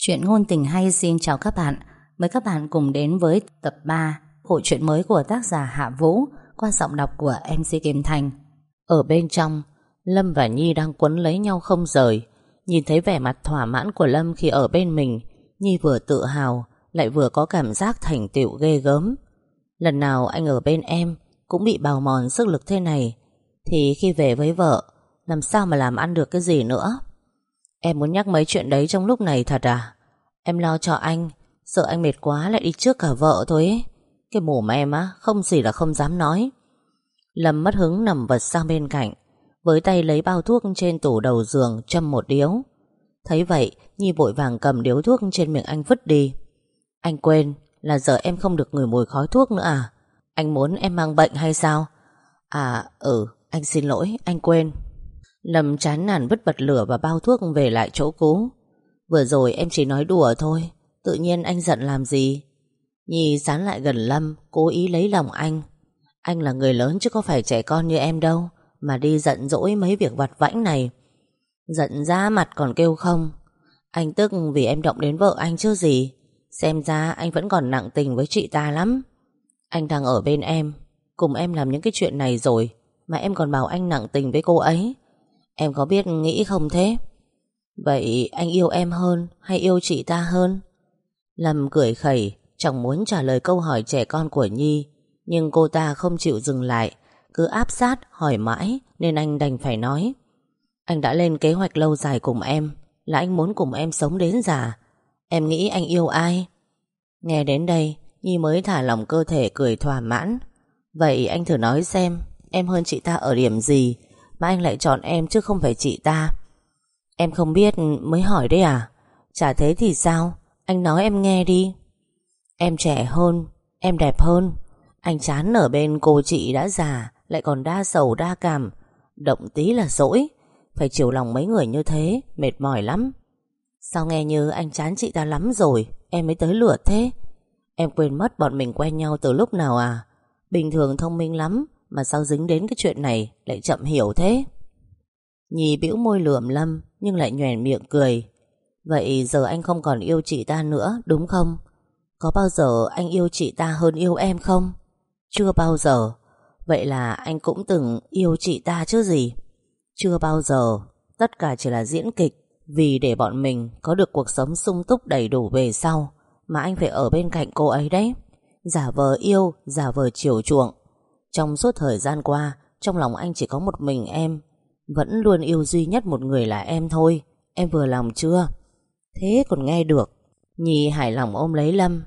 Chuyện ngôn tình hay xin chào các bạn. Mời các bạn cùng đến với tập 3 Hội truyện mới của tác giả Hạ Vũ Qua giọng đọc của MC Kim Thành. Ở bên trong, Lâm và Nhi đang quấn lấy nhau không rời. Nhìn thấy vẻ mặt thỏa mãn của Lâm khi ở bên mình, Nhi vừa tự hào, Lại vừa có cảm giác thành tựu ghê gớm. Lần nào anh ở bên em Cũng bị bào mòn sức lực thế này, Thì khi về với vợ, Làm sao mà làm ăn được cái gì nữa? Em muốn nhắc mấy chuyện đấy trong lúc này thật à? Em lo cho anh, Sợ anh mệt quá lại đi trước cả vợ thôi ấy. Cái mồm em á, Không gì là không dám nói. Lâm mất hứng nằm vật sang bên cạnh, Với tay lấy bao thuốc trên tủ đầu giường Châm một điếu. Thấy vậy, Nhi vội vàng cầm điếu thuốc trên miệng anh vứt đi. Anh quên là giờ em không được ngửi mùi khói thuốc nữa à? Anh muốn em mang bệnh hay sao? À ừ Anh xin lỗi, anh quên. Lâm chán nản vứt bật lửa và bao thuốc về lại chỗ cũ. Vừa rồi em chỉ nói đùa thôi, Tự nhiên anh giận làm gì? Nhi dán lại gần Lâm, Cố ý lấy lòng anh. Anh là người lớn chứ có phải trẻ con như em đâu, Mà đi giận dỗi mấy việc vặt vãnh này. Giận ra mặt còn kêu không. Anh tức vì em động đến vợ anh chứ gì. Xem ra anh vẫn còn nặng tình với chị ta lắm. Anh đang ở bên em, Cùng em làm những cái chuyện này rồi, Mà em còn bảo anh nặng tình với cô ấy. Em có biết nghĩ không thế? Vậy anh yêu em hơn Hay yêu chị ta hơn? Lâm cười khẩy, Chẳng muốn trả lời câu hỏi trẻ con của Nhi, Nhưng cô ta không chịu dừng lại, Cứ áp sát, hỏi mãi, Nên anh đành phải nói. Anh đã lên kế hoạch lâu dài cùng em, Là anh muốn cùng em sống đến già. Em nghĩ anh yêu ai? Nghe đến đây, Nhi mới thả lòng cơ thể, cười thỏa mãn. Vậy anh thử nói xem, Em hơn chị ta ở điểm gì mà anh lại chọn em chứ không phải chị ta. Em không biết, mới hỏi đấy à? Chả thế thì sao? Anh nói em nghe đi. Em trẻ hơn, Em đẹp hơn. Anh chán ở bên cô chị đã già, Lại còn đa sầu, đa cảm. Động tí là dỗi. Phải chiều lòng mấy người như thế, Mệt mỏi lắm. Sao nghe như anh chán chị ta lắm rồi, Em mới tới lửa thế? Em quên mất bọn mình quen nhau từ lúc nào à? Bình thường thông minh lắm mà sao dính đến cái chuyện này Lại chậm hiểu thế? Nhi bĩu môi lườm Lâm, Nhưng lại nhoèn miệng cười. Vậy giờ anh không còn yêu chị ta nữa, Đúng không? Có bao giờ anh yêu chị ta hơn yêu em không? Chưa bao giờ. Vậy là anh cũng từng yêu chị ta chứ gì? Chưa bao giờ. Tất cả chỉ là diễn kịch, Vì để bọn mình có được cuộc sống sung túc đầy đủ về sau, Mà anh phải ở bên cạnh cô ấy đấy. Giả vờ yêu, Giả vờ chiều chuộng. Trong suốt thời gian qua, Trong lòng anh chỉ có một mình em. Vẫn luôn yêu duy nhất một người là em thôi. Em vừa lòng chưa? Thế còn nghe được. Nhi hài lòng ôm lấy Lâm.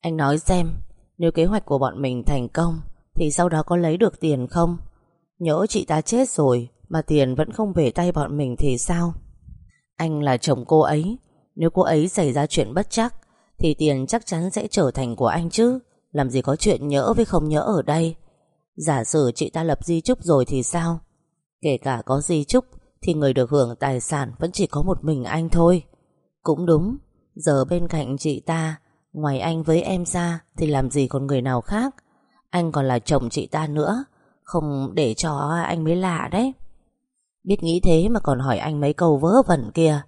Anh nói xem, Nếu kế hoạch của bọn mình thành công, Thì sau đó có lấy được tiền không? Nhỡ chị ta chết rồi, Mà tiền vẫn không về tay bọn mình thì sao? Anh là chồng cô ấy. Nếu cô ấy xảy ra chuyện bất chắc, Thì tiền chắc chắn sẽ trở thành của anh chứ. Làm gì có chuyện nhỡ với không nhỡ ở đây. Giả sử chị ta lập di chúc rồi thì sao? Kể cả có di chúc Thì người được hưởng tài sản Vẫn chỉ có một mình anh thôi. Cũng đúng, Giờ bên cạnh chị ta, Ngoài anh với em ra Thì làm gì còn người nào khác? Anh còn là chồng chị ta nữa, Không để cho anh mới lạ đấy. Biết nghĩ thế mà còn hỏi anh mấy câu vớ vẩn kia.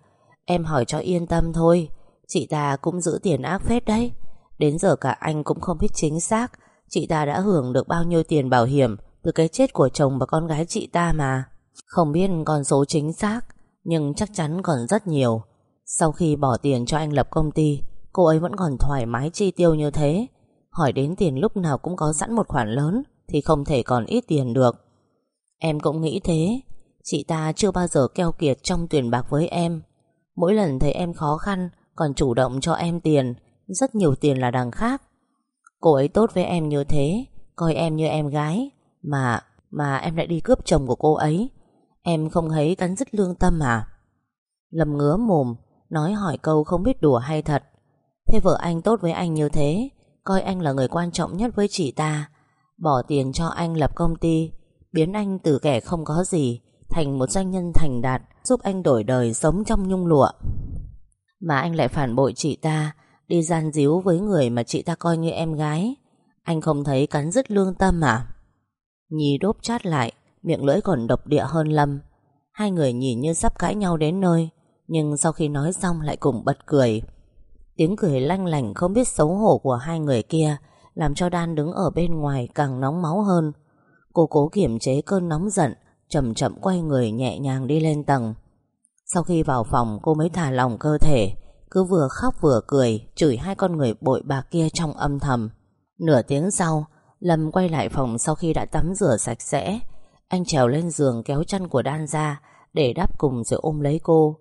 Em hỏi cho yên tâm thôi, Chị ta cũng giữ tiền ác phết đấy. Đến giờ cả anh cũng không biết chính xác Chị ta đã hưởng được bao nhiêu tiền bảo hiểm từ cái chết của chồng và con gái chị ta mà. Không biết con số chính xác, nhưng chắc chắn còn rất nhiều. Sau khi bỏ tiền cho anh lập công ty, cô ấy vẫn còn thoải mái chi tiêu như thế. Hỏi đến tiền lúc nào cũng có sẵn một khoản lớn, thì không thể còn ít tiền được. Em cũng nghĩ thế, chị ta chưa bao giờ keo kiệt trong tuyển bạc với em. Mỗi lần thấy em khó khăn, còn chủ động cho em tiền, rất nhiều tiền là đằng khác. Cô ấy tốt với em như thế, coi em như em gái, mà, mà em lại đi cướp chồng của cô ấy. Em không thấy cắn dứt lương tâm à? Lâm ngứa mồm Nói hỏi câu không biết đùa hay thật. Thế vợ anh tốt với anh như thế Coi anh là người quan trọng nhất với chị ta. Bỏ tiền cho anh lập công ty Biến anh từ kẻ không có gì Thành một doanh nhân thành đạt Giúp anh đổi đời sống trong nhung lụa. Mà anh lại phản bội chị ta Đi gian díu với người mà chị ta coi như em gái. Anh không thấy cắn rứt lương tâm à? Nhi đốp chát lại Miệng lưỡi còn độc địa hơn Lâm. Hai người nhìn như sắp cãi nhau đến nơi Nhưng sau khi nói xong lại cùng bật cười. Tiếng cười lanh lảnh không biết xấu hổ của hai người kia làm cho Đan đứng ở bên ngoài càng nóng máu hơn. Cô cố kiểm chế cơn nóng giận, chậm chậm quay người nhẹ nhàng đi lên tầng. Sau khi vào phòng cô mới thả lòng cơ thể, cứ vừa khóc vừa cười, chửi hai con người bội bạc kia trong âm thầm. Nửa tiếng sau, Lâm quay lại phòng sau khi đã tắm rửa sạch sẽ. Anh trèo lên giường kéo chân của Đan ra để đắp cùng rồi ôm lấy cô.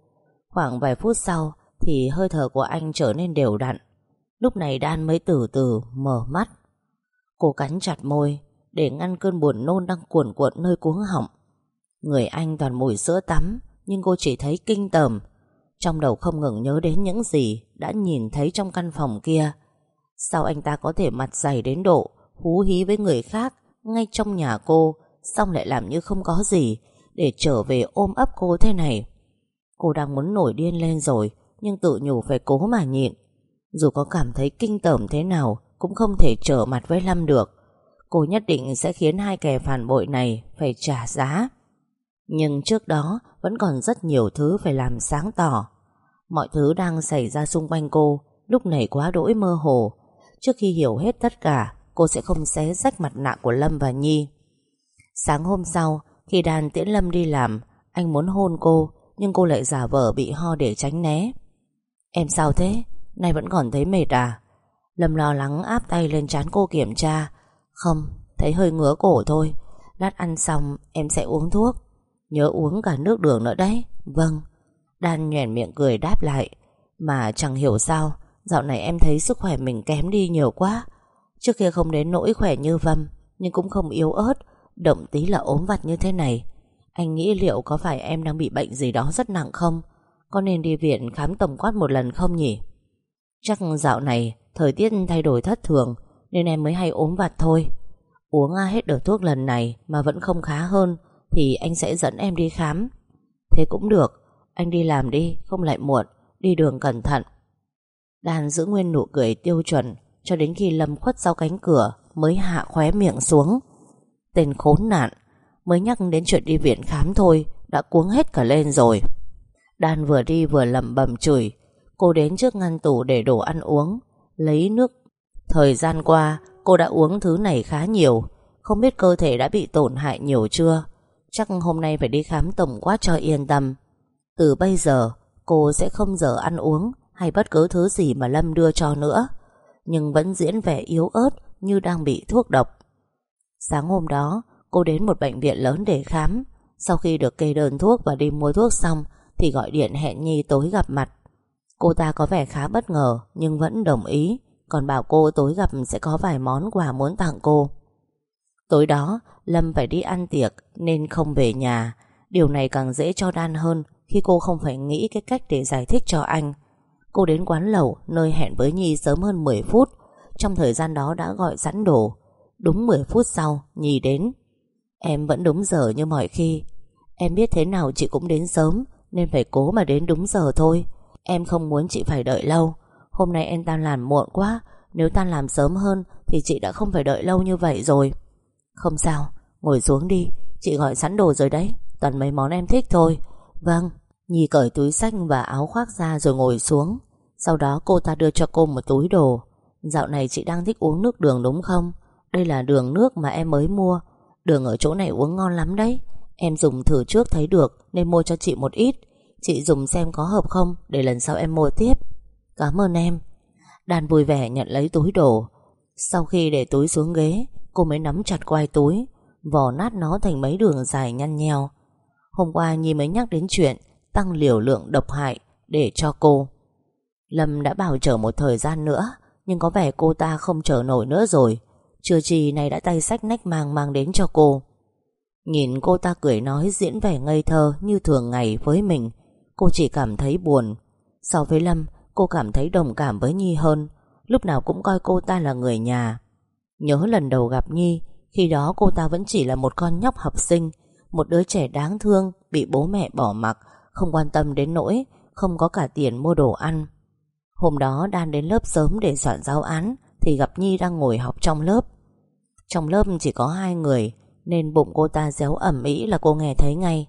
Khoảng vài phút sau thì hơi thở của anh trở nên đều đặn. Lúc này Đan mới từ từ mở mắt. Cô cắn chặt môi để ngăn cơn buồn nôn đang cuồn cuộn nơi cuống họng. Người anh toàn mùi sữa tắm nhưng cô chỉ thấy kinh tởm. Trong đầu không ngừng nhớ đến những gì đã nhìn thấy trong căn phòng kia. Sao anh ta có thể mặt dày đến độ hú hí với người khác ngay trong nhà cô, xong lại làm như không có gì để trở về ôm ấp cô thế này. Cô đang muốn nổi điên lên rồi, nhưng tự nhủ phải cố mà nhịn. Dù có cảm thấy kinh tởm thế nào, cũng không thể trở mặt với Lâm được. Cô nhất định sẽ khiến hai kẻ phản bội này phải trả giá. Nhưng trước đó vẫn còn rất nhiều thứ phải làm sáng tỏ. Mọi thứ đang xảy ra xung quanh cô lúc này quá đỗi mơ hồ. Trước khi hiểu hết tất cả, cô sẽ không xé rách mặt nạ của Lâm và Nhi. Sáng hôm sau, khi đàn tiễn Lâm đi làm, anh muốn hôn cô, nhưng cô lại giả vờ bị ho để tránh né. Em sao thế? Nay vẫn còn thấy mệt à? Lâm lo lắng áp tay lên trán cô kiểm tra. Không, thấy hơi ngứa cổ thôi. Lát ăn xong em sẽ uống thuốc. Nhớ uống cả nước đường nữa đấy. Vâng. Đan nhoẻn miệng cười đáp lại. Mà chẳng hiểu sao, dạo này em thấy sức khỏe mình kém đi nhiều quá. Trước kia không đến nỗi khỏe như Vâm, nhưng cũng không yếu ớt, động tí là ốm vặt như thế này. Anh nghĩ liệu có phải em đang bị bệnh gì đó rất nặng không? Có nên đi viện khám tổng quát một lần không nhỉ? Chắc dạo này thời tiết thay đổi thất thường nên em mới hay ốm vặt thôi. Uống hết đợt thuốc lần này mà vẫn không khá hơn thì anh sẽ dẫn em đi khám. Thế cũng được, anh đi làm đi, không lại muộn, đi đường cẩn thận. Đàn giữ nguyên nụ cười tiêu chuẩn cho đến khi Lâm khuất sau cánh cửa mới hạ khóe miệng xuống. Tên khốn nạn, mới nhắc đến chuyện đi viện khám thôi, đã cuống hết cả lên rồi. Đan vừa đi vừa lẩm bẩm chửi, cô đến trước ngăn tủ để đổ ăn uống, lấy nước. Thời gian qua, cô đã uống thứ này khá nhiều, không biết cơ thể đã bị tổn hại nhiều chưa. Chắc hôm nay phải đi khám tổng quát cho yên tâm. Từ bây giờ, cô sẽ không giờ ăn uống hay bất cứ thứ gì mà Lâm đưa cho nữa nhưng vẫn diễn vẻ yếu ớt như đang bị thuốc độc. Sáng hôm đó, cô đến một bệnh viện lớn để khám. Sau khi được kê đơn thuốc và đi mua thuốc xong, thì gọi điện hẹn Nhi tối gặp mặt. Cô ta có vẻ khá bất ngờ, nhưng vẫn đồng ý, còn bảo cô tối gặp sẽ có vài món quà muốn tặng cô. Tối đó, Lâm phải đi ăn tiệc nên không về nhà. Điều này càng dễ cho Đan hơn khi cô không phải nghĩ cái cách để giải thích cho anh. Cô đến quán lẩu nơi hẹn với Nhi sớm hơn 10 phút. Trong thời gian đó đã gọi sẵn đồ. Đúng 10 phút sau Nhi đến. Em vẫn đúng giờ như mọi khi. Em biết thế nào chị cũng đến sớm Nên phải cố mà đến đúng giờ thôi. Em không muốn chị phải đợi lâu. Hôm nay em tan làm muộn quá. Nếu tan làm sớm hơn Thì chị đã không phải đợi lâu như vậy rồi. Không sao, ngồi xuống đi. Chị gọi sẵn đồ rồi đấy. Toàn mấy món em thích thôi. Vâng. Nhi cởi túi sách và áo khoác ra rồi ngồi xuống. Sau đó cô ta đưa cho cô một túi đồ. Dạo này chị đang thích uống nước đường đúng không? Đây là đường nước mà em mới mua. Đường ở chỗ này uống ngon lắm đấy. Em dùng thử trước thấy được, Nên mua cho chị một ít. Chị dùng xem có hợp không, Để lần sau em mua tiếp. Cảm ơn em. Đàn vui vẻ nhận lấy túi đồ. Sau khi để túi xuống ghế, Cô mới nắm chặt quai túi, Vò nát nó thành mấy đường dài nhăn nheo. Hôm qua Nhi mới nhắc đến chuyện tăng liều lượng độc hại để cho cô. Lâm đã bảo chờ một thời gian nữa, nhưng có vẻ cô ta không chờ nổi nữa rồi. Chưa chi này đã tay sách nách mang mang đến cho cô. Nhìn cô ta cười nói diễn vẻ ngây thơ như thường ngày với mình, cô chỉ cảm thấy buồn. So với Lâm, cô cảm thấy đồng cảm với Nhi hơn, lúc nào cũng coi cô ta là người nhà. Nhớ lần đầu gặp Nhi, khi đó cô ta vẫn chỉ là một con nhóc học sinh, một đứa trẻ đáng thương bị bố mẹ bỏ mặc không quan tâm đến nỗi Không có cả tiền mua đồ ăn. Hôm đó Đan đến lớp sớm để soạn giáo án Thì gặp Nhi đang ngồi học trong lớp. Trong lớp chỉ có hai người Nên bụng cô ta réo ẩm ý là cô nghe thấy ngay.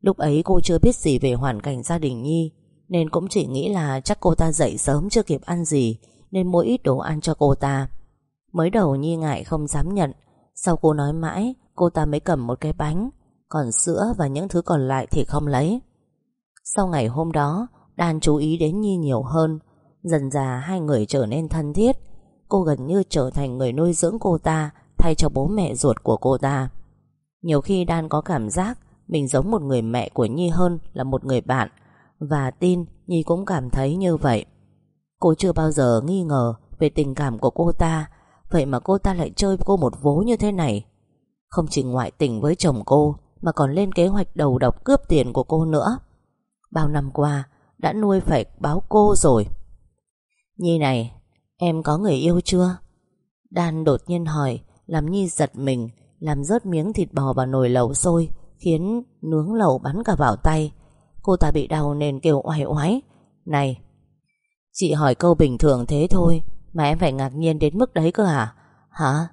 Lúc ấy cô chưa biết gì về hoàn cảnh gia đình Nhi Nên cũng chỉ nghĩ là chắc cô ta dậy sớm chưa kịp ăn gì Nên mua ít đồ ăn cho cô ta. Mới đầu Nhi ngại không dám nhận. Sau cô nói mãi, Cô ta mới cầm một cái bánh, Còn sữa và những thứ còn lại thì không lấy. Sau ngày hôm đó, Đan chú ý đến Nhi nhiều hơn. Dần dà hai người trở nên thân thiết. Cô gần như trở thành người nuôi dưỡng cô ta Thay cho bố mẹ ruột của cô ta. Nhiều khi Đan có cảm giác Mình giống một người mẹ của Nhi hơn Là một người bạn, Và tin Nhi cũng cảm thấy như vậy. Cô chưa bao giờ nghi ngờ Về tình cảm của cô ta, Vậy mà cô ta lại chơi cô một vố như thế này. Không chỉ ngoại tình với chồng cô, Mà còn lên kế hoạch đầu độc cướp tiền của cô nữa. Bao năm qua Đã nuôi phải báo cô rồi. Nhi này Em có người yêu chưa? Đan đột nhiên hỏi Làm Nhi giật mình Làm rớt miếng thịt bò vào nồi lẩu sôi Khiến nướng lẩu bắn cả vào tay. Cô ta bị đau nên kêu oai oái Này Chị hỏi câu bình thường thế thôi Mà em phải ngạc nhiên đến mức đấy cơ à Hả?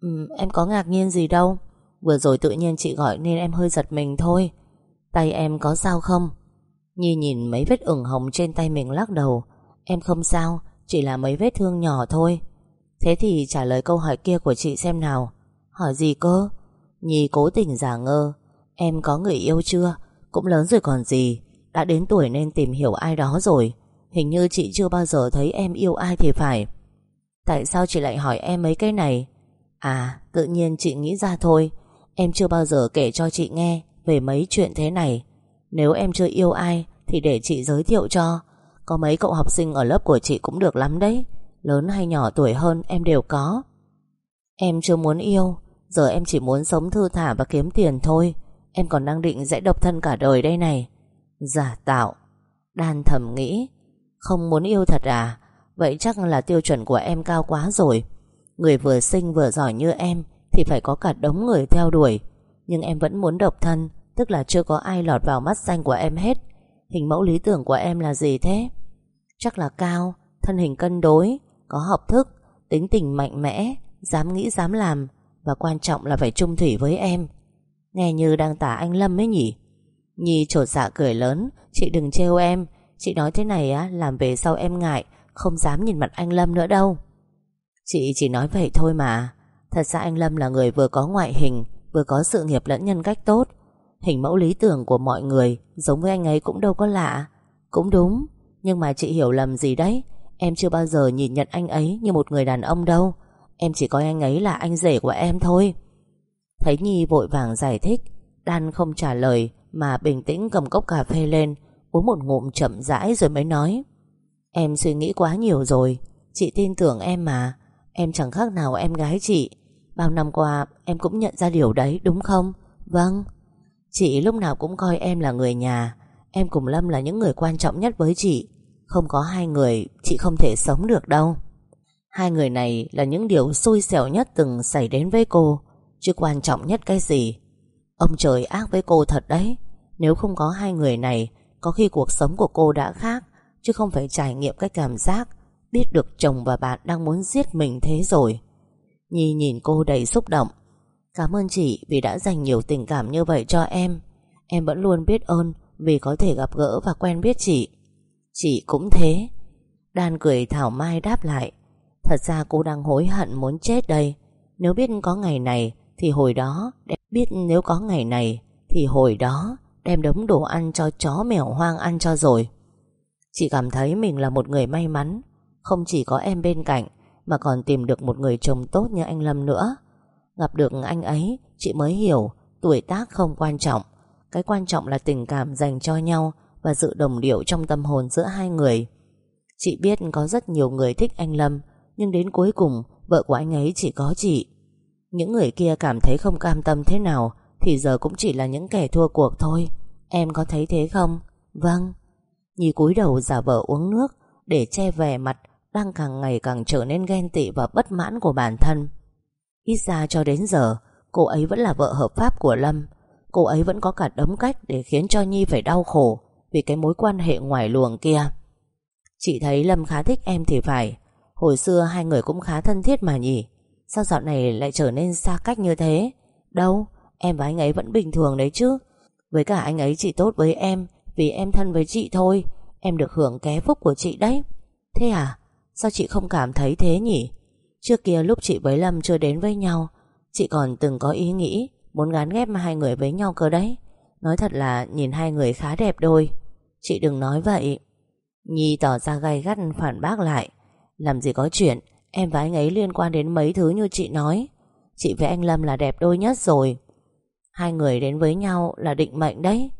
Ừ, Em có ngạc nhiên gì đâu. Vừa rồi tự nhiên chị gọi nên em hơi giật mình thôi. Tay em có sao không? Nhi nhìn mấy vết ửng hồng trên tay mình lắc đầu. Em không sao, Chỉ là mấy vết thương nhỏ thôi. Thế thì trả lời câu hỏi kia của chị xem nào. Hỏi gì cơ? Nhi cố tình giả ngơ. Em có người yêu chưa? Cũng lớn rồi còn gì. Đã đến tuổi nên tìm hiểu ai đó rồi. Hình như chị chưa bao giờ thấy em yêu ai thì phải. Tại sao chị lại hỏi em mấy cái này? À tự nhiên chị nghĩ ra thôi. Em chưa bao giờ kể cho chị nghe Về mấy chuyện thế này. Nếu em chưa yêu ai, Thì để chị giới thiệu cho. Có mấy cậu học sinh ở lớp của chị cũng được lắm đấy. Lớn hay nhỏ tuổi hơn em đều có. Em chưa muốn yêu, Giờ em chỉ muốn sống thư thả và kiếm tiền thôi. Em còn đang định sẽ độc thân cả đời đây này. Giả tạo. Đan thầm nghĩ. Không muốn yêu thật à? Vậy chắc là tiêu chuẩn của em cao quá rồi. Người vừa xinh vừa giỏi như em Thì phải có cả đống người theo đuổi. Nhưng em vẫn muốn độc thân. Tức là chưa có ai lọt vào mắt xanh của em hết. Hình mẫu lý tưởng của em là gì thế? Chắc là cao, Thân hình cân đối, Có học thức, Tính tình mạnh mẽ, Dám nghĩ dám làm, Và quan trọng là phải trung thủy với em. Nghe như đang tả anh Lâm ấy nhỉ? Nhi trột dạ cười lớn, Chị đừng trêu em. Chị nói thế này á, Làm về sau em ngại, Không dám nhìn mặt anh Lâm nữa đâu. Chị chỉ nói vậy thôi mà. Thật ra anh Lâm là người vừa có ngoại hình, Vừa có sự nghiệp lẫn nhân cách tốt Hình mẫu lý tưởng của mọi người Giống với anh ấy cũng đâu có lạ. Cũng đúng, Nhưng mà chị hiểu lầm gì đấy. Em chưa bao giờ nhìn nhận anh ấy như một người đàn ông đâu. Em chỉ coi anh ấy là anh rể của em thôi. Thấy Nhi vội vàng giải thích, Đan không trả lời Mà bình tĩnh cầm cốc cà phê lên, Uống một ngụm chậm rãi rồi mới nói. Em suy nghĩ quá nhiều rồi, Chị tin tưởng em mà. Em chẳng khác nào em gái chị. Bao năm qua em cũng nhận ra điều đấy, đúng không? Vâng. Chị lúc nào cũng coi em là người nhà. Em cùng Lâm là những người quan trọng nhất với chị. Không có hai người, Chị không thể sống được đâu. Hai người này là những điều xui xẻo nhất Từng xảy đến với cô. Chứ quan trọng nhất cái gì? Ông trời ác với cô thật đấy. Nếu không có hai người này, Có khi cuộc sống của cô đã khác. Chứ không phải trải nghiệm cái cảm giác, Biết được chồng và bạn đang muốn giết mình thế rồi. Nhi nhìn cô đầy xúc động. Cảm ơn chị vì đã dành nhiều tình cảm như vậy cho em. Em vẫn luôn biết ơn Vì có thể gặp gỡ và quen biết chị. Chị cũng thế. Đan cười thảo mai đáp lại. Thật ra cô đang hối hận muốn chết đây. Nếu biết có ngày này Thì hồi đó Biết nếu có ngày này Thì hồi đó Đem đống đồ ăn cho chó mèo hoang ăn cho rồi. Chị cảm thấy mình là một người may mắn. Không chỉ có em bên cạnh Mà còn tìm được một người chồng tốt như anh Lâm nữa. Gặp được anh ấy, Chị mới hiểu Tuổi tác không quan trọng. Cái quan trọng là tình cảm dành cho nhau Và sự đồng điệu trong tâm hồn giữa hai người. Chị biết có rất nhiều người thích anh Lâm, Nhưng đến cuối cùng, Vợ của anh ấy chỉ có chị. Những người kia cảm thấy không cam tâm thế nào Thì giờ cũng chỉ là những kẻ thua cuộc thôi. Em có thấy thế không? Vâng. Nhi cúi đầu giả vờ uống nước Để che vẻ mặt, Đang càng ngày càng trở nên ghen tị và bất mãn của bản thân. Ít ra cho đến giờ, Cô ấy vẫn là vợ hợp pháp của Lâm. Cô ấy vẫn có cả đấm cách Để khiến cho Nhi phải đau khổ Vì cái mối quan hệ ngoài luồng kia. Chị thấy Lâm khá thích em thì phải. Hồi xưa hai người cũng khá thân thiết mà nhỉ. Sao dạo này lại trở nên xa cách như thế? Đâu, Em và anh ấy vẫn bình thường đấy chứ. Với cả anh ấy chỉ tốt với em Vì em thân với chị thôi. Em được hưởng ké phúc của chị đấy. Thế à? Sao chị không cảm thấy thế nhỉ? Trước kia lúc chị với Lâm chưa đến với nhau, Chị còn từng có ý nghĩ Muốn gán ghép hai người với nhau cơ đấy. Nói thật là nhìn hai người khá đẹp đôi. Chị đừng nói vậy. Nhi tỏ ra gay gắt phản bác lại. Làm gì có chuyện, Em và anh ấy liên quan đến mấy thứ như chị nói. Chị với anh Lâm là đẹp đôi nhất rồi. Hai người đến với nhau là định mệnh đấy.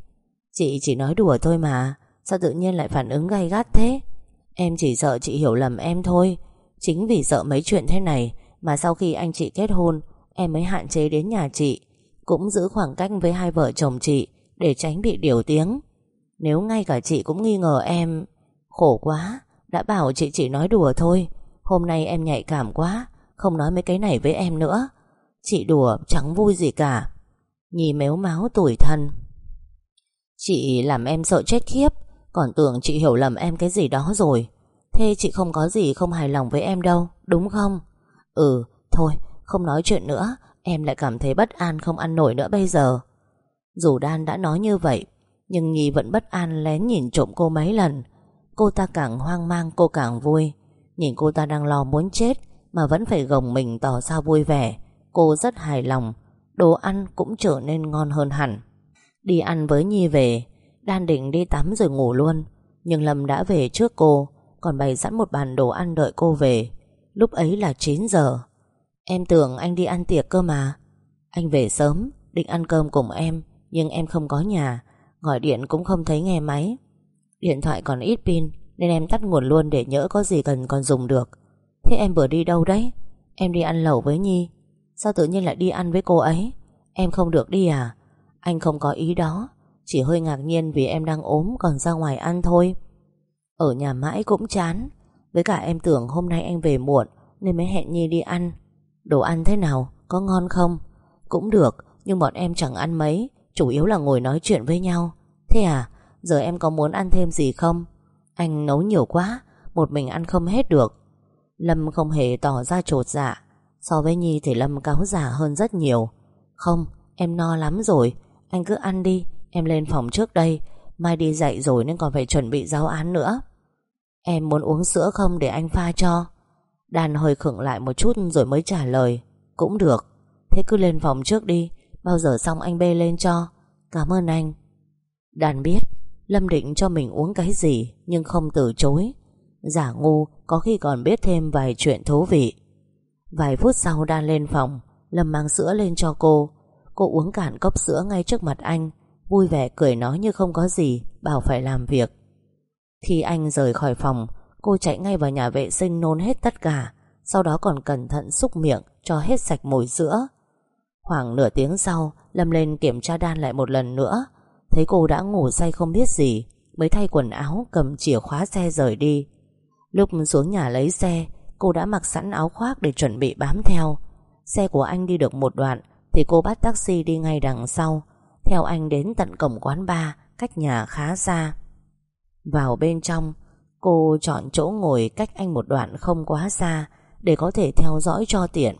Chị chỉ nói đùa thôi mà, Sao tự nhiên lại phản ứng gay gắt thế? Em chỉ sợ chị hiểu lầm em thôi. Chính vì sợ mấy chuyện thế này Mà sau khi anh chị kết hôn, Em mới hạn chế đến nhà chị, Cũng giữ khoảng cách với hai vợ chồng chị Để tránh bị điều tiếng. Nếu ngay cả chị cũng nghi ngờ em, Khổ quá, Đã bảo chị chỉ nói đùa thôi. Hôm nay em nhạy cảm quá, Không nói mấy cái này với em nữa. Chị đùa chẳng vui gì cả. Nhì méo máu tủi thân. Chị làm em sợ chết khiếp, Còn tưởng chị hiểu lầm em cái gì đó rồi. Thế chị không có gì không hài lòng với em đâu, Đúng không? Ừ thôi, không nói chuyện nữa. Em lại cảm thấy bất an không ăn nổi nữa bây giờ. Dù Đan đã nói như vậy, Nhưng Nhi vẫn bất an lén nhìn trộm cô mấy lần. Cô ta càng hoang mang, cô càng vui. Nhìn cô ta đang lo muốn chết, Mà vẫn phải gồng mình tỏ ra vui vẻ. Cô rất hài lòng. Đồ ăn cũng trở nên ngon hơn hẳn. Đi ăn với Nhi về. Đan định đi tắm rồi ngủ luôn. Nhưng Lâm đã về trước cô. Còn bày sẵn một bàn đồ ăn đợi cô về. Lúc ấy là 9 giờ. Em tưởng anh đi ăn tiệc cơ mà. Anh về sớm, Định ăn cơm cùng em, Nhưng em không có nhà, Gọi điện cũng không thấy nghe máy. Điện thoại còn ít pin, Nên em tắt nguồn luôn để nhỡ có gì cần còn dùng được. Thế em vừa đi đâu đấy? Em đi ăn lẩu với Nhi. Sao tự nhiên lại đi ăn với cô ấy? Em không được đi à? Anh không có ý đó, Chỉ hơi ngạc nhiên vì em đang ốm còn ra ngoài ăn thôi. Ở nhà mãi cũng chán Với cả em tưởng hôm nay anh về muộn Nên mới hẹn Nhi đi ăn Đồ ăn thế nào? Có ngon không? Cũng được Nhưng bọn em chẳng ăn mấy Chủ yếu là ngồi nói chuyện với nhau Thế à? Giờ em có muốn ăn thêm gì không? Anh nấu nhiều quá Một mình ăn không hết được Lâm không hề tỏ ra trột dạ So với Nhi thì Lâm cáo giả hơn rất nhiều Không, em no lắm rồi Anh cứ ăn đi Em lên phòng trước đây Mai đi dạy rồi nên còn phải chuẩn bị giáo án nữa Em muốn uống sữa không để anh pha cho? Đàn hơi khựng lại một chút rồi mới trả lời. Cũng được. Thế cứ lên phòng trước đi. Bao giờ xong anh bê lên cho. Cảm ơn anh. Đàn biết. Lâm định cho mình uống cái gì, Nhưng không từ chối. Giả ngu có khi còn biết thêm vài chuyện thú vị. Vài phút sau Đan lên phòng, Lâm mang sữa lên cho cô. Cô uống cạn cốc sữa ngay trước mặt anh, Vui vẻ cười nói như không có gì, Bảo phải làm việc. Khi anh rời khỏi phòng, Cô chạy ngay vào nhà vệ sinh nôn hết tất cả, Sau đó còn cẩn thận xúc miệng Cho hết sạch mồi sữa. Khoảng nửa tiếng sau, Lâm lên kiểm tra đan lại một lần nữa. Thấy cô đã ngủ say không biết gì, Mới thay quần áo, cầm chìa khóa xe rời đi. Lúc xuống nhà lấy xe, Cô đã mặc sẵn áo khoác để chuẩn bị bám theo. Xe của anh đi được một đoạn, Thì cô bắt taxi đi ngay đằng sau. Theo anh đến tận cổng quán bar, Cách nhà khá xa. Vào bên trong. Cô chọn chỗ ngồi cách anh một đoạn không quá xa Để có thể theo dõi cho tiện.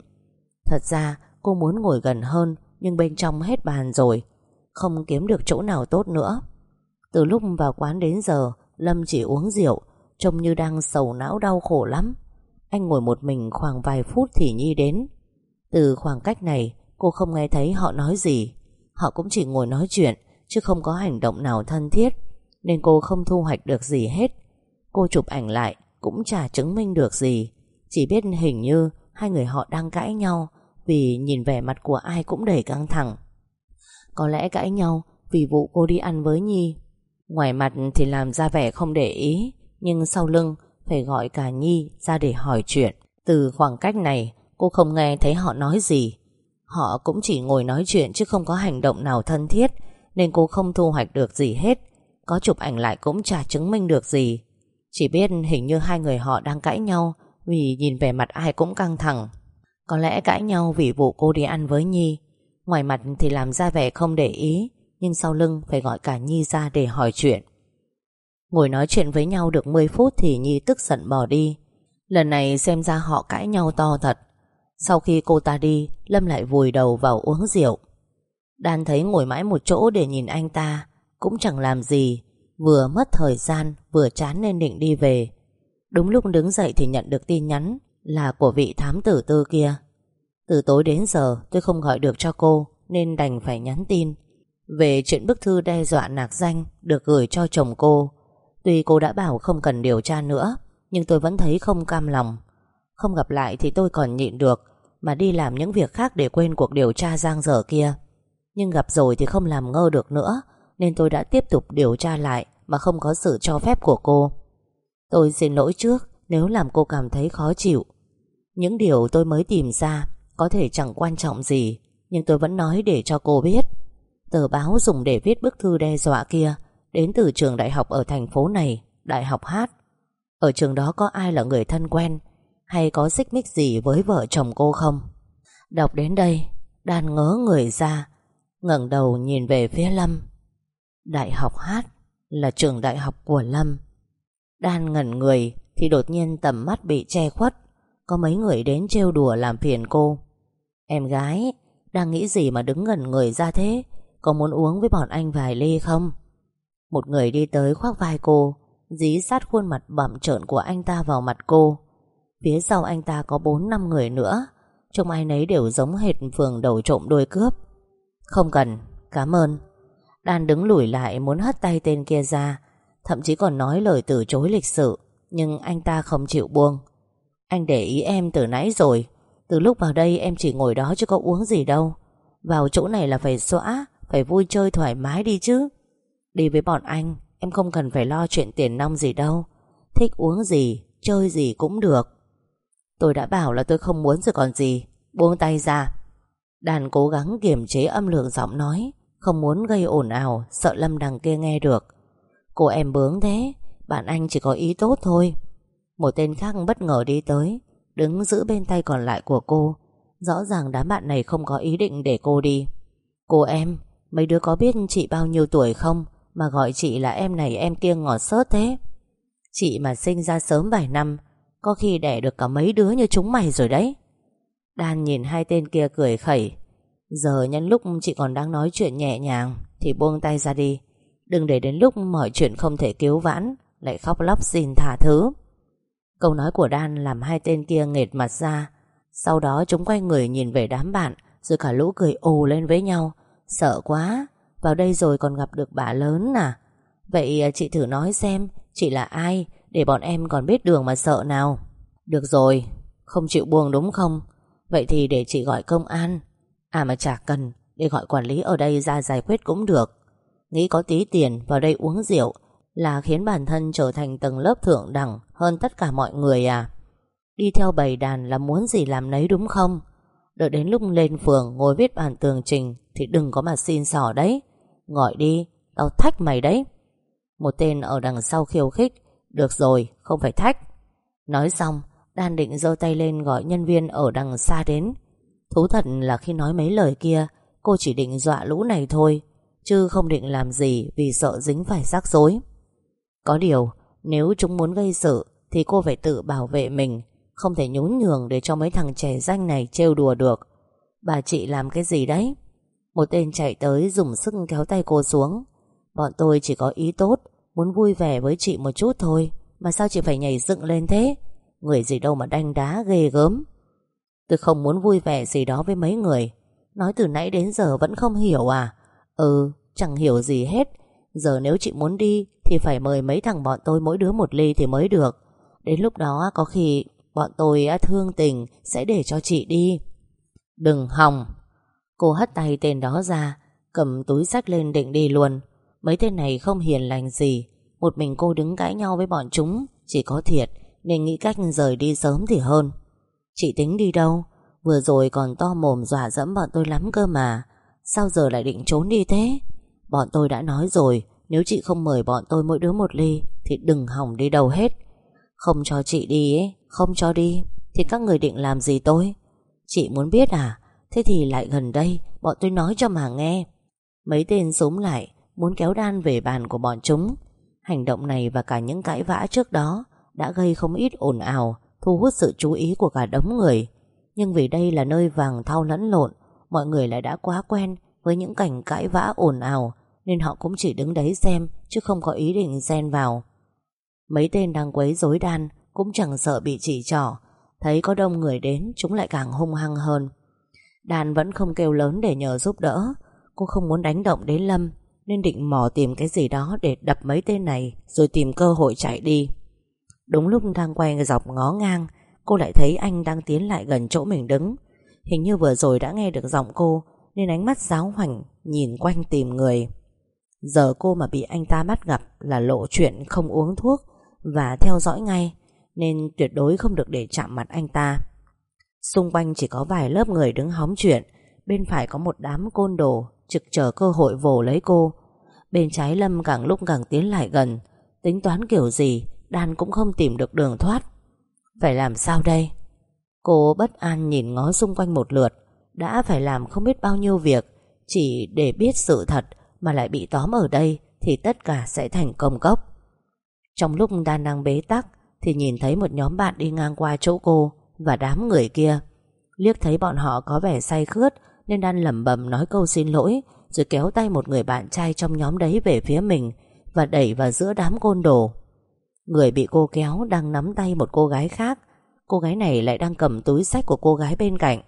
Thật ra, cô muốn ngồi gần hơn, Nhưng bên trong hết bàn rồi. Không kiếm được chỗ nào tốt nữa. Từ lúc vào quán đến giờ, Lâm chỉ uống rượu, Trông như đang sầu não đau khổ lắm. Anh ngồi một mình khoảng vài phút thì Nhi đến. Từ khoảng cách này, Cô không nghe thấy họ nói gì. Họ cũng chỉ ngồi nói chuyện, Chứ không có hành động nào thân thiết. Nên cô không thu hoạch được gì hết. Cô chụp ảnh lại, Cũng chả chứng minh được gì. Chỉ biết hình như hai người họ đang cãi nhau, Vì nhìn vẻ mặt của ai cũng đầy căng thẳng. Có lẽ cãi nhau Vì vụ cô đi ăn với Nhi. Ngoài mặt thì làm ra vẻ không để ý, Nhưng sau lưng Phải gọi cả Nhi ra để hỏi chuyện. Từ khoảng cách này, Cô không nghe thấy họ nói gì. Họ cũng chỉ ngồi nói chuyện Chứ không có hành động nào thân thiết, Nên cô không thu hoạch được gì hết. Có chụp ảnh lại cũng chả chứng minh được gì. Chỉ biết hình như hai người họ đang cãi nhau, Vì nhìn về mặt ai cũng căng thẳng. Có lẽ cãi nhau vì vụ cô đi ăn với Nhi. Ngoài mặt thì làm ra vẻ không để ý, Nhưng sau lưng phải gọi cả Nhi ra để hỏi chuyện. Ngồi nói chuyện với nhau được 10 phút Thì Nhi tức giận bỏ đi. Lần này xem ra họ cãi nhau to thật. Sau khi cô ta đi, Lâm lại vùi đầu vào uống rượu. Đan thấy ngồi mãi một chỗ để nhìn anh ta cũng chẳng làm gì, Vừa mất thời gian, Vừa chán nên định đi về. Đúng lúc đứng dậy thì nhận được tin nhắn Là của vị thám tử tư kia. Từ tối đến giờ, tôi không gọi được cho cô, Nên đành phải nhắn tin. Về chuyện bức thư đe dọa nạc danh, Được gửi cho chồng cô. Tuy cô đã bảo không cần điều tra nữa, Nhưng tôi vẫn thấy không cam lòng. Không gặp lại thì tôi còn nhịn được, Mà đi làm những việc khác để quên cuộc điều tra giang dở kia. Nhưng gặp rồi thì không làm ngơ được nữa nên tôi đã tiếp tục điều tra lại Mà không có sự cho phép của cô. Tôi xin lỗi trước, Nếu làm cô cảm thấy khó chịu. Những điều tôi mới tìm ra Có thể chẳng quan trọng gì, Nhưng tôi vẫn nói để cho cô biết. Tờ báo dùng để viết bức thư đe dọa kia Đến từ trường đại học ở thành phố này, Đại học Hát. Ở trường đó có ai là người thân quen? Hay có xích mích gì với vợ chồng cô không? Đọc đến đây, Đan ngớ người ra, ngẩng đầu nhìn về phía Lâm. Đại học Hát Là trường đại học của Lâm. Đan ngẩn người Thì đột nhiên tầm mắt bị che khuất. Có mấy người đến trêu đùa làm phiền cô. Em gái Đang nghĩ gì mà đứng ngẩn người ra thế? Có muốn uống với bọn anh vài ly không? Một người đi tới khoác vai cô Dí sát khuôn mặt bẩm trợn của anh ta vào mặt cô. Phía sau anh ta có 4-5 người nữa Trông ai nấy đều giống hệt phường đầu trộm đôi cướp. Không cần, cảm ơn. Đan đứng lùi lại muốn hất tay tên kia ra Thậm chí còn nói lời từ chối lịch sự Nhưng anh ta không chịu buông. Anh để ý em từ nãy rồi Từ lúc vào đây em chỉ ngồi đó chứ có uống gì đâu. Vào chỗ này là phải xóa Phải vui chơi thoải mái đi chứ. Đi với bọn anh Em không cần phải lo chuyện tiền nong gì đâu. Thích uống gì, chơi gì cũng được. Tôi đã bảo là tôi không muốn rồi còn gì. Buông tay ra. Đàn cố gắng kiềm chế âm lượng giọng nói. Không muốn gây ồn ào, Sợ Lâm đằng kia nghe được. Cô em bướng thế, Bạn anh chỉ có ý tốt thôi. Một tên khác bất ngờ đi tới, Đứng giữ bên tay còn lại của cô. Rõ ràng đám bạn này không có ý định để cô đi. Cô em, Mấy đứa có biết chị bao nhiêu tuổi không? Mà gọi chị là em này, em kia ngọt sớt thế. Chị mà sinh ra sớm vài năm, Có khi đẻ được cả mấy đứa như chúng mày rồi đấy. Đan nhìn hai tên kia cười khẩy. Giờ nhân lúc chị còn đang nói chuyện nhẹ nhàng, Thì buông tay ra đi. Đừng để đến lúc mọi chuyện không thể cứu vãn, Lại khóc lóc xin thả thứ. Câu nói của Đan làm hai tên kia nghệt mặt ra. Sau đó chúng quay người nhìn về đám bạn, Rồi cả lũ cười ồ lên với nhau. Sợ quá, Vào đây rồi còn gặp được bà lớn à? Vậy à, chị thử nói xem, Chị là ai, Để bọn em còn biết đường mà sợ nào? Được rồi, Không chịu buông đúng không? Vậy thì để chị gọi công an À mà chả cần Để gọi quản lý ở đây ra giải quyết cũng được. Nghĩ có tí tiền vào đây uống rượu Là khiến bản thân trở thành tầng lớp thượng đẳng Hơn tất cả mọi người à. Đi theo bầy đàn là muốn gì làm nấy đúng không? Đợi đến lúc lên phường Ngồi viết bản tường trình Thì đừng có mà xin sỏ đấy. Gọi đi, tao thách mày đấy. Một tên ở đằng sau khiêu khích Được rồi, không phải thách. Nói xong Đan định giơ tay lên gọi nhân viên ở đằng xa đến. Thú thật là khi nói mấy lời kia, Cô chỉ định dọa lũ này thôi, Chứ không định làm gì Vì sợ dính phải rắc rối. Có điều, nếu chúng muốn gây sự, Thì cô phải tự bảo vệ mình, Không thể nhún nhường để cho mấy thằng trẻ danh này trêu đùa được. Bà chị làm cái gì đấy? Một tên chạy tới dùng sức kéo tay cô xuống. Bọn tôi chỉ có ý tốt, Muốn vui vẻ với chị một chút thôi, Mà sao chị phải nhảy dựng lên thế? Người gì đâu mà đanh đá ghê gớm. Tôi không muốn vui vẻ gì đó với mấy người. Nói từ nãy đến giờ vẫn không hiểu à? Ừ chẳng hiểu gì hết. Giờ nếu chị muốn đi Thì phải mời mấy thằng bọn tôi mỗi đứa một ly thì mới được. Đến lúc đó có khi Bọn tôi à, thương tình Sẽ để cho chị đi. Đừng hòng. Cô hất tay tên đó ra, Cầm túi sách lên định đi luôn. Mấy tên này không hiền lành gì. Một mình cô đứng cãi nhau với bọn chúng, Chỉ có thiệt, Nên nghĩ cách rời đi sớm thì hơn. Chị tính đi đâu? Vừa rồi còn to mồm dọa dẫm bọn tôi lắm cơ mà. Sao giờ lại định trốn đi thế? Bọn tôi đã nói rồi, Nếu chị không mời bọn tôi mỗi đứa một ly, Thì đừng hỏng đi đâu hết. Không cho chị đi ấy, Không cho đi, Thì các người định làm gì tôi? Chị muốn biết à? Thế thì lại gần đây, Bọn tôi nói cho mà nghe. Mấy tên súng lại, Muốn kéo đan về bàn của bọn chúng. Hành động này và cả những cãi vã trước đó Đã gây không ít ồn ào. Thu hút sự chú ý của cả đống người. Nhưng vì đây là nơi vàng thau lẫn lộn, Mọi người lại đã quá quen Với những cảnh cãi vã ồn ào, Nên họ cũng chỉ đứng đấy xem, Chứ không có ý định xen vào. Mấy tên đang quấy rối đan Cũng chẳng sợ bị chỉ trỏ. Thấy có đông người đến, Chúng lại càng hung hăng hơn. Đan vẫn không kêu lớn để nhờ giúp đỡ. Cô không muốn đánh động đến Lâm, Nên định mò tìm cái gì đó Để đập mấy tên này, Rồi tìm cơ hội chạy đi. Đúng lúc đang quay dọc ngó ngang, Cô lại thấy anh đang tiến lại gần chỗ mình đứng. Hình như vừa rồi đã nghe được giọng cô, Nên ánh mắt giáo hoành Nhìn quanh tìm người. Giờ cô mà bị anh ta bắt gặp Là lộ chuyện không uống thuốc Và theo dõi ngay, Nên tuyệt đối không được để chạm mặt anh ta. Xung quanh chỉ có vài lớp người đứng hóng chuyện, Bên phải có một đám côn đồ Trực chờ cơ hội vồ lấy cô. Bên trái Lâm càng lúc càng tiến lại gần, Tính toán kiểu gì Đan cũng không tìm được đường thoát. Phải làm sao đây? Cô bất an nhìn ngó xung quanh một lượt, Đã phải làm không biết bao nhiêu việc. Chỉ để biết sự thật Mà lại bị tóm ở đây Thì tất cả sẽ thành công cốc Trong lúc Đan đang bế tắc Thì nhìn thấy một nhóm bạn đi ngang qua chỗ cô Và đám người kia. Liếc thấy bọn họ có vẻ say khướt Nên Đan lẩm bẩm nói câu xin lỗi Rồi kéo tay một người bạn trai trong nhóm đấy Về phía mình Và đẩy vào giữa đám côn đồ. Người bị cô kéo đang nắm tay một cô gái khác. Cô gái này lại đang cầm túi sách của cô gái bên cạnh.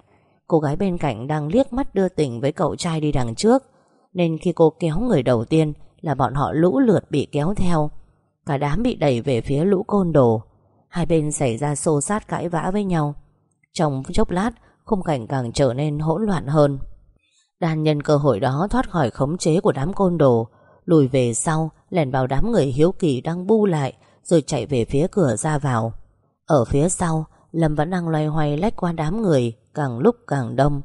Cô gái bên cạnh đang liếc mắt đưa tình với cậu trai đi đằng trước. Nên khi cô kéo người đầu tiên Là bọn họ lũ lượt bị kéo theo. Cả đám bị đẩy về phía lũ côn đồ. Hai bên xảy ra xô sát cãi vã với nhau. Trong chốc lát, Khung cảnh càng trở nên hỗn loạn hơn. Đàn nhân cơ hội đó thoát khỏi khống chế của đám côn đồ, Lùi về sau Lèn vào đám người hiếu kỳ đang bu lại rồi chạy về phía cửa ra vào. Ở phía sau, Lâm vẫn đang loay hoay lách qua đám người, Càng lúc càng đông.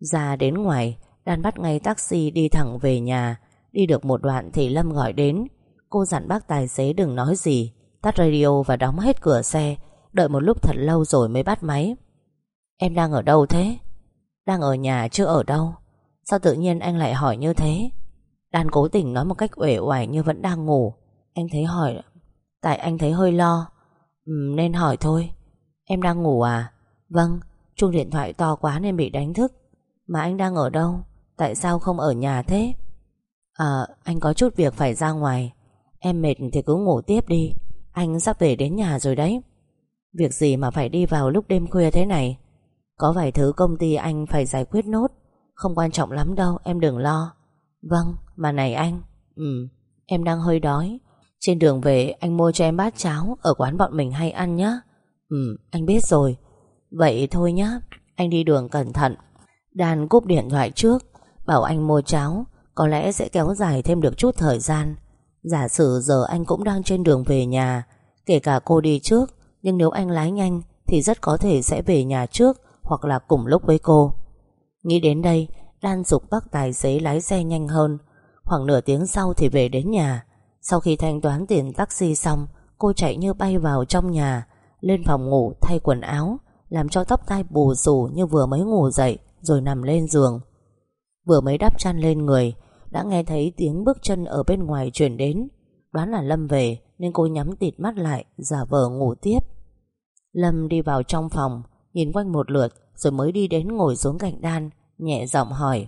Ra đến ngoài, Đan bắt ngay taxi đi thẳng về nhà. Đi được một đoạn thì Lâm gọi đến. Cô dặn bác tài xế đừng nói gì, Tắt radio và đóng hết cửa xe, Đợi một lúc thật lâu rồi mới bắt máy. Em đang ở đâu thế? Đang ở nhà chứ ở đâu? Sao tự nhiên anh lại hỏi như thế? Đan cố tình nói một cách uể oải như vẫn đang ngủ. Anh thấy hỏi Tại anh thấy hơi lo. Ừ, Nên hỏi thôi. Em đang ngủ à? Vâng Chuông điện thoại to quá nên bị đánh thức. Mà anh đang ở đâu? Tại sao không ở nhà thế? À anh có chút việc phải ra ngoài. Em mệt thì cứ ngủ tiếp đi. Anh sắp về đến nhà rồi đấy. Việc gì mà phải đi vào lúc đêm khuya thế này? Có vài thứ công ty anh phải giải quyết nốt. Không quan trọng lắm đâu Em đừng lo. Vâng mà này anh. Ừ em đang hơi đói. Trên đường về, anh mua cho em bát cháo, Ở quán bọn mình hay ăn nhé Ừ anh biết rồi. Vậy thôi nhá, Anh đi đường cẩn thận. Đàn cúp điện thoại trước, Bảo anh mua cháo, Có lẽ sẽ kéo dài thêm được chút thời gian. Giả sử giờ anh cũng đang trên đường về nhà, Kể cả cô đi trước, Nhưng nếu anh lái nhanh Thì rất có thể sẽ về nhà trước Hoặc là cùng lúc với cô. Nghĩ đến đây, Đan dục bác tài xế lái xe nhanh hơn. Khoảng nửa tiếng sau thì về đến nhà. Sau khi thanh toán tiền taxi xong, Cô chạy như bay vào trong nhà, Lên phòng ngủ thay quần áo, Làm cho tóc tai bù rủ như vừa mới ngủ dậy, Rồi nằm lên giường. Vừa mới đắp chăn lên người, Đã nghe thấy tiếng bước chân ở bên ngoài chuyển đến. Đoán là Lâm về, Nên cô nhắm tịt mắt lại, Giả vờ ngủ tiếp. Lâm đi vào trong phòng, Nhìn quanh một lượt, Rồi mới đi đến ngồi xuống cạnh Đan Nhẹ giọng hỏi.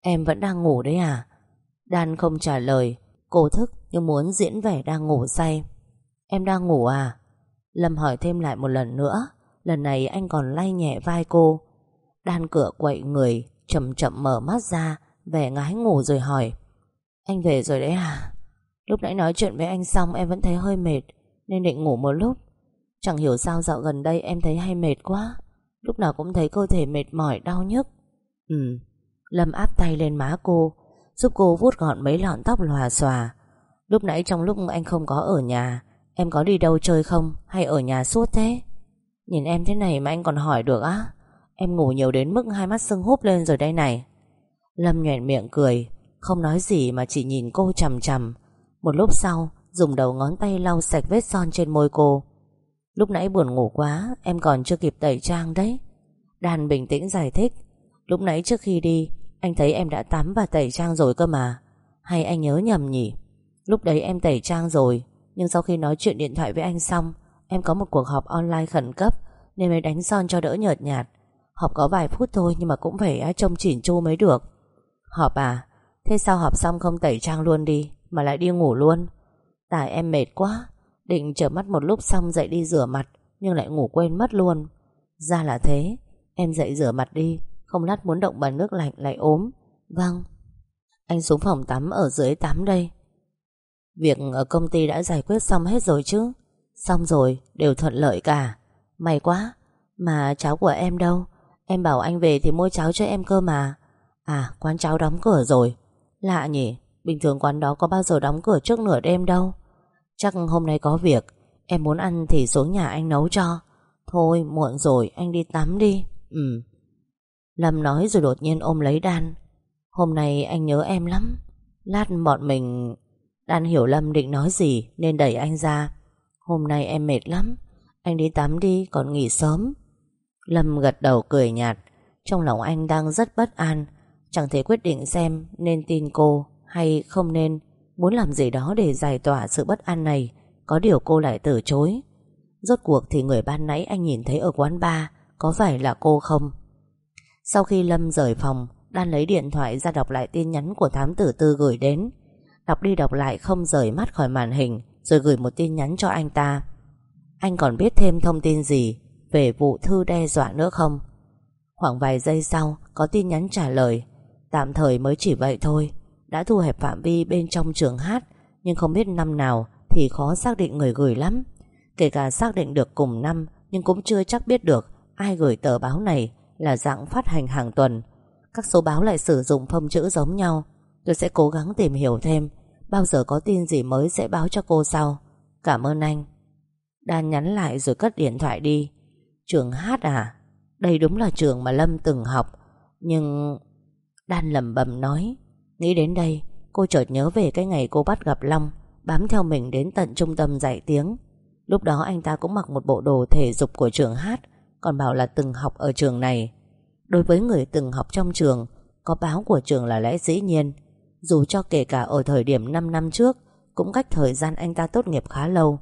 Em vẫn đang ngủ đấy à? Đan không trả lời Cô thức nhưng muốn diễn vẻ đang ngủ say. Em đang ngủ à? Lâm hỏi thêm lại một lần nữa. Lần này anh còn lay nhẹ vai cô. Đan cửa quậy người, Chậm chậm mở mắt ra, Vẻ ngái ngủ rồi hỏi. Anh về rồi đấy à? Lúc nãy nói chuyện với anh xong em vẫn thấy hơi mệt, Nên định ngủ một lúc. Chẳng hiểu sao dạo gần đây em thấy hay mệt quá. Lúc nào cũng thấy cơ thể mệt mỏi, đau nhức. Ừ. Lâm áp tay lên má cô Giúp cô vuốt gọn mấy lọn tóc lòa xòa. Lúc nãy trong lúc anh không có ở nhà, Em có đi đâu chơi không? Hay ở nhà suốt thế? Nhìn em thế này mà anh còn hỏi được á? Em ngủ nhiều đến mức hai mắt sưng húp lên rồi đây này. Lâm nhẹn miệng cười, Không nói gì mà chỉ nhìn cô chầm chầm Một lúc sau, Dùng đầu ngón tay lau sạch vết son trên môi cô. Lúc nãy buồn ngủ quá, Em còn chưa kịp tẩy trang đấy. Đàn bình tĩnh giải thích. Lúc nãy trước khi đi anh thấy em đã tắm và tẩy trang rồi cơ mà. Hay anh nhớ nhầm nhỉ? Lúc đấy em tẩy trang rồi, Nhưng sau khi nói chuyện điện thoại với anh xong, Em có một cuộc họp online khẩn cấp, Nên mới đánh son cho đỡ nhợt nhạt. Họp có vài phút thôi nhưng mà cũng phải à, trông chỉn chu mới được. Họp à? Thế sao họp xong không tẩy trang luôn đi, Mà lại đi ngủ luôn? Tại em mệt quá. Định trở mắt một lúc xong dậy đi rửa mặt, Nhưng lại ngủ quên mất luôn. Ra là thế, Em dậy rửa mặt đi không lát muốn động bàn nước lạnh lại ốm. Vâng. Anh xuống phòng tắm ở dưới tắm đây. Việc ở công ty đã giải quyết xong hết rồi chứ? Xong rồi, Đều thuận lợi cả. May quá, Mà cháu của em đâu? Em bảo anh về thì mua cháo cho em cơ mà. À quán cháo đóng cửa rồi. Lạ nhỉ, Bình thường quán đó có bao giờ đóng cửa trước nửa đêm đâu. Chắc hôm nay có việc, Em muốn ăn thì xuống nhà anh nấu cho. Thôi, muộn rồi, anh đi tắm đi. Ừ. Lâm nói rồi đột nhiên ôm lấy Đan. Hôm nay anh nhớ em lắm. Lát bọn mình Đan hiểu Lâm định nói gì Nên đẩy anh ra. Hôm nay em mệt lắm. Anh đi tắm đi, còn nghỉ sớm. Lâm gật đầu cười nhạt. Trong lòng anh đang rất bất an. Chẳng thể quyết định xem nên tin cô Hay không nên. Muốn làm gì đó để giải tỏa sự bất an này, Có điều cô lại từ chối. Rốt cuộc thì người ban nãy anh nhìn thấy ở quán bar Có phải là cô không? Sau khi Lâm rời phòng, Đan lấy điện thoại ra đọc lại tin nhắn Của thám tử tư gửi đến. Đọc đi đọc lại không rời mắt khỏi màn hình, Rồi gửi một tin nhắn cho anh ta. Anh còn biết thêm thông tin gì Về vụ thư đe dọa nữa không? Khoảng vài giây sau, Có tin nhắn trả lời. Tạm thời mới chỉ vậy thôi. Đã thu hẹp phạm vi bên trong trường hát, Nhưng không biết năm nào Thì khó xác định người gửi lắm. Kể cả xác định được cùng năm, Nhưng cũng chưa chắc biết được Ai gửi tờ báo này là dạng phát hành hàng tuần. Các số báo lại sử dụng phông chữ giống nhau. Tôi sẽ cố gắng tìm hiểu thêm, Bao giờ có tin gì mới sẽ báo cho cô sau. Cảm ơn anh. Đan nhắn lại rồi cất điện thoại đi. Trường hát à? Đây đúng là trường mà Lâm từng học. Nhưng Đan lầm bầm nói, Nghĩ đến đây, cô chợt nhớ về cái ngày cô bắt gặp Long, Bám theo mình đến tận trung tâm dạy tiếng. Lúc đó anh ta cũng mặc một bộ đồ thể dục của trường hát còn bảo là từng học ở trường này. Đối với người từng học trong trường Có báo của trường là lẽ dĩ nhiên. Dù cho kể cả ở thời điểm 5 năm trước Cũng cách thời gian anh ta tốt nghiệp khá lâu.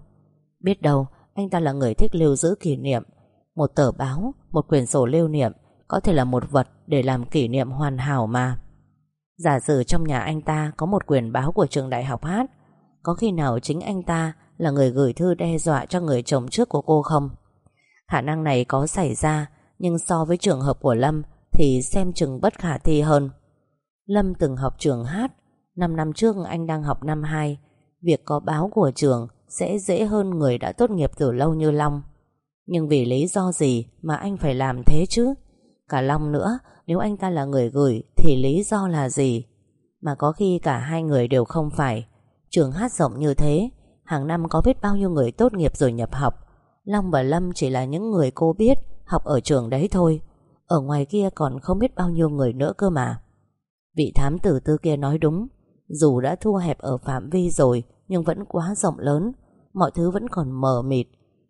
Biết đâu Anh ta là người thích lưu giữ kỷ niệm. Một tờ báo, một quyển sổ lưu niệm Có thể là một vật để làm kỷ niệm hoàn hảo mà. Giả sử trong nhà anh ta Có một quyển báo của trường đại học hát Có khi nào chính anh ta Là người gửi thư đe dọa cho người chồng trước của cô không? Khả năng này có xảy ra, Nhưng so với trường hợp của Lâm Thì xem chừng bất khả thi hơn. Lâm từng học trường hát 5 năm trước anh đang học năm 2 Việc có báo của trường Sẽ dễ hơn người đã tốt nghiệp từ lâu như Long. Nhưng vì lý do gì Mà anh phải làm thế chứ? Cả Long nữa, Nếu anh ta là người gửi Thì lý do là gì? Mà có khi cả hai người đều không phải. Trường hát rộng như thế, Hàng năm có biết bao nhiêu người tốt nghiệp rồi nhập học. Long và Lâm chỉ là những người cô biết, Học ở trường đấy thôi. Ở ngoài kia còn không biết bao nhiêu người nữa cơ mà. Vị thám tử tư kia nói đúng, Dù đã thu hẹp ở phạm vi rồi, Nhưng vẫn quá rộng lớn. Mọi thứ vẫn còn mờ mịt.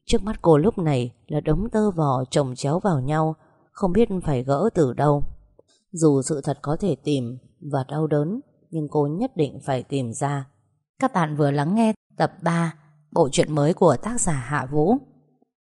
Trước mắt cô lúc này là đống tơ vò chồng chéo vào nhau, Không biết phải gỡ từ đâu. Dù sự thật có thể tìm Và đau đớn, Nhưng cô nhất định phải tìm ra. Các bạn vừa lắng nghe tập 3 Bộ truyện mới của tác giả Hạ Vũ.